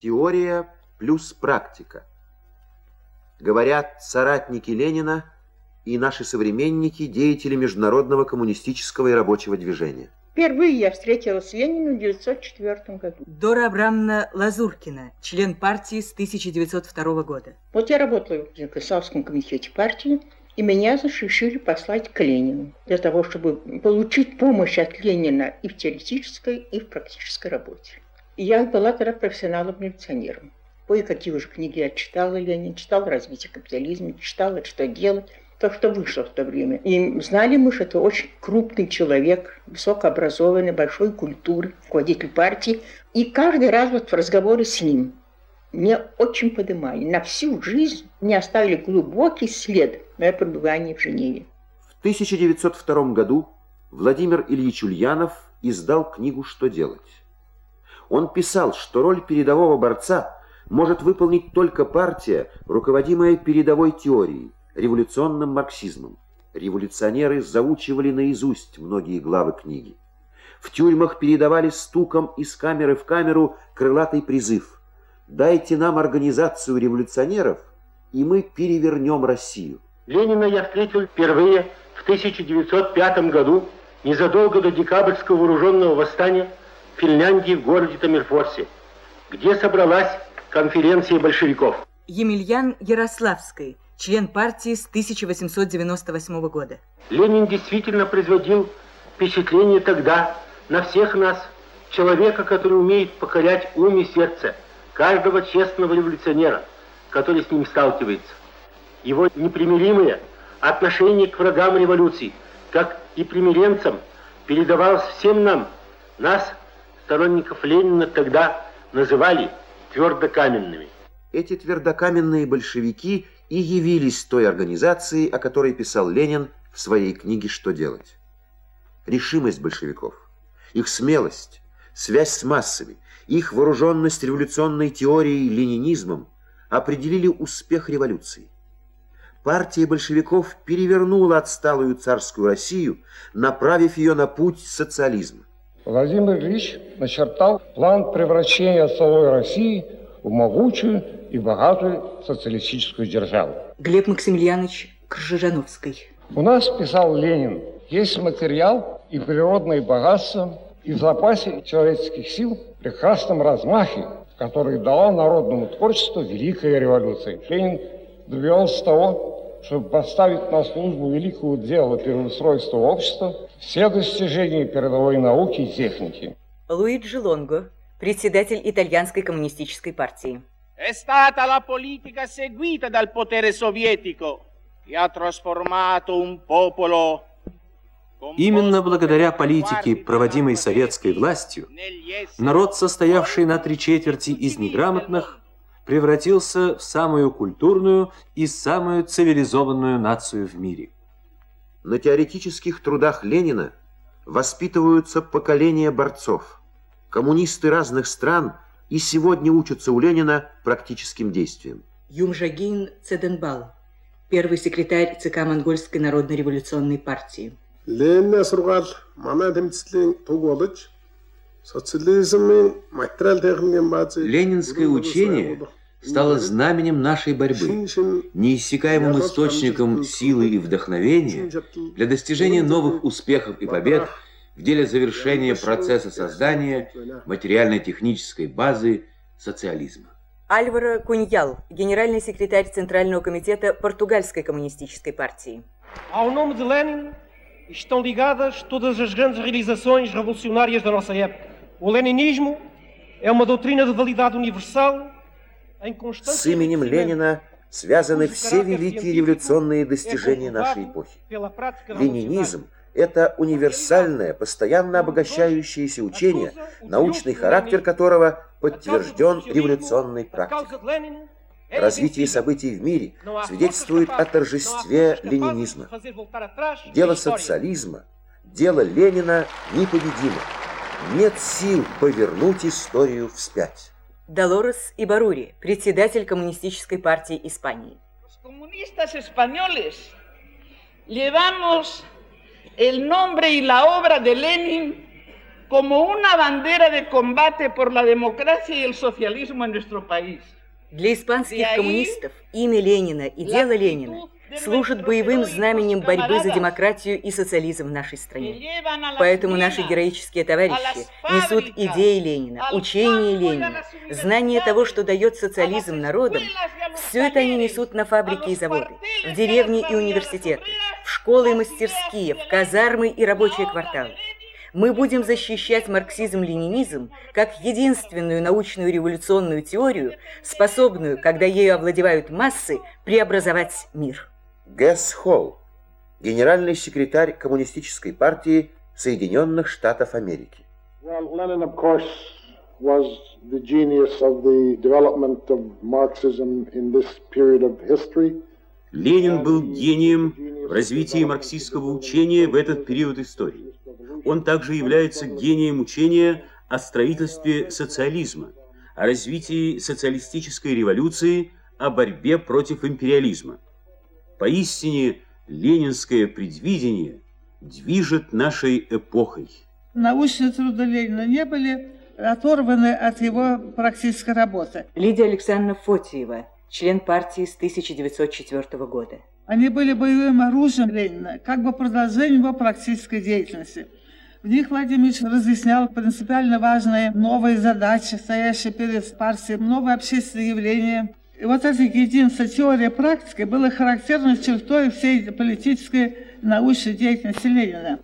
Теория плюс практика. Говорят соратники Ленина и наши современники, деятели международного коммунистического и рабочего движения. Впервые я встретилась с Лениным в 1904 году. Дора Абрамовна Лазуркина, член партии с 1902 года. Вот я работала в Ярославском комитете партии, и меня решили послать к Ленину для того, чтобы получить помощь от Ленина и в теоретической, и в практической работе. Я была тогда профессионалом-революционером. Кое-какие уже книги я читала, Ленин читал «Развитие капитализма», читала «Что делать», то, что вышло в то время. И знали мы, что это очень крупный человек, высокообразованный, большой культуры, руководитель партии. И каждый раз вот в разговоре с ним мне очень подымали. На всю жизнь мне оставили глубокий след мое пребывание в Женеве. В 1902 году Владимир Ильич Ульянов издал книгу «Что делать?». Он писал, что роль передового борца может выполнить только партия, руководимая передовой теорией, революционным марксизмом. Революционеры заучивали наизусть многие главы книги. В тюрьмах передавали стуком из камеры в камеру крылатый призыв «Дайте нам организацию революционеров, и мы перевернем Россию». Ленина я встретил впервые в 1905 году, незадолго до декабрьского вооруженного восстания Финляндии в городе Тамерфорсе, где собралась конференция большевиков. Емельян Ярославский, член партии с 1898 года. Ленин действительно производил впечатление тогда на всех нас, человека, который умеет покорять ум и сердце каждого честного революционера, который с ним сталкивается. Его непримиримое отношение к врагам революции, как и примиренцам, передавалось всем нам, нас, сторонников Ленина тогда называли твердокаменными. Эти твердокаменные большевики и явились той организацией, о которой писал Ленин в своей книге «Что делать?». Решимость большевиков, их смелость, связь с массами, их вооруженность революционной теорией ленинизмом определили успех революции. Партия большевиков перевернула отсталую царскую Россию, направив ее на путь социализма. Владимир Ильич начертал план превращения целой России в могучую и богатую социалистическую державу. Глеб Максимiliaнович Кржижановский. У нас, писал Ленин, есть материал и природные богатства, и в запасе человеческих сил в прекрасном размахе, который дала народному творчеству Великая революция. Ленин добивался того, чтобы поставить на службу великого дела переустройства общества все достижения передовой науки и техники. Луиджи Лонго, председатель итальянской коммунистической партии. È stata la politica seguita dal potere sovietico che ha trasformato un popolo Именно благодаря политике, проводимой советской властью, народ, состоявший на три четверти из неграмотных, превратился в самую культурную и самую цивилизованную нацию в мире. На теоретических трудах Ленина воспитываются поколения борцов. Коммунисты разных стран и сегодня учатся у Ленина практическим действиям. Юмжагин Цеденбал, первый секретарь ЦК Монгольской народно-революционной партии. Ленин의 сургаал манай тэмцлийн туг Ленинское учение стало знаменем нашей борьбы, неиссякаемым источником силы и вдохновения для достижения новых успехов и побед в деле завершения процесса создания материально-технической базы социализма. Альваро Куньял, генеральный секретарь Центрального комитета Португальской коммунистической партии. Ao nome de Lenin estão ligadas todas as grandes realizações revolucionárias da nossa época. O leninismo é uma doutrina de validade universal С именем Ленина связаны все великие революционные достижения нашей эпохи. Ленинизм – это универсальное, постоянно обогащающееся учение, научный характер которого подтвержден революционной практикой. Развитие событий в мире свидетельствует о торжестве ленинизма. Дело социализма, дело Ленина непобедимо. Нет сил повернуть историю вспять. Долорес Ибарури, председатель Коммунистической партии Испании. Comunistas españoles llevamos el nombre y la obra de Lenin como una bandera de combate por la democracia y el socialismo en nuestro país. Для испанских коммунистов имя Ленина и дело Ленина служат боевым знаменем борьбы за демократию и социализм в нашей стране. Поэтому наши героические товарищи несут идеи Ленина, учения Ленина, знание того, что дает социализм народам. Все это они несут на фабрики и заводы, в деревни и университеты, в школы и мастерские, в казармы и рабочие кварталы. Мы будем защищать марксизм-ленинизм как единственную научную революционную теорию, способную, когда ею овладевают массы, преобразовать мир. Гэс Холл, генеральный секретарь Коммунистической партии Соединенных Штатов Америки. Well, Lenin, of course, was the genius of the development of Marxism in this period of history. Ленин был гением в развитии марксистского учения в этот период истории. Он также является гением учения о строительстве социализма, о развитии социалистической революции, о борьбе против империализма. Поистине, ленинское предвидение движет нашей эпохой. Научные труды Ленина не были оторваны от его практической работы. Лидия Александровна Фотиева, член партии с 1904 года. Они были боевым оружием Ленина, как бы продолжением его практической деятельности. В них Владимир Ильич разъяснял принципиально важные новые задачи, стоящие перед партией, новые общественные явления. И вот эта единство теория практика было характерной чертой всей политической научной деятельности Ленина.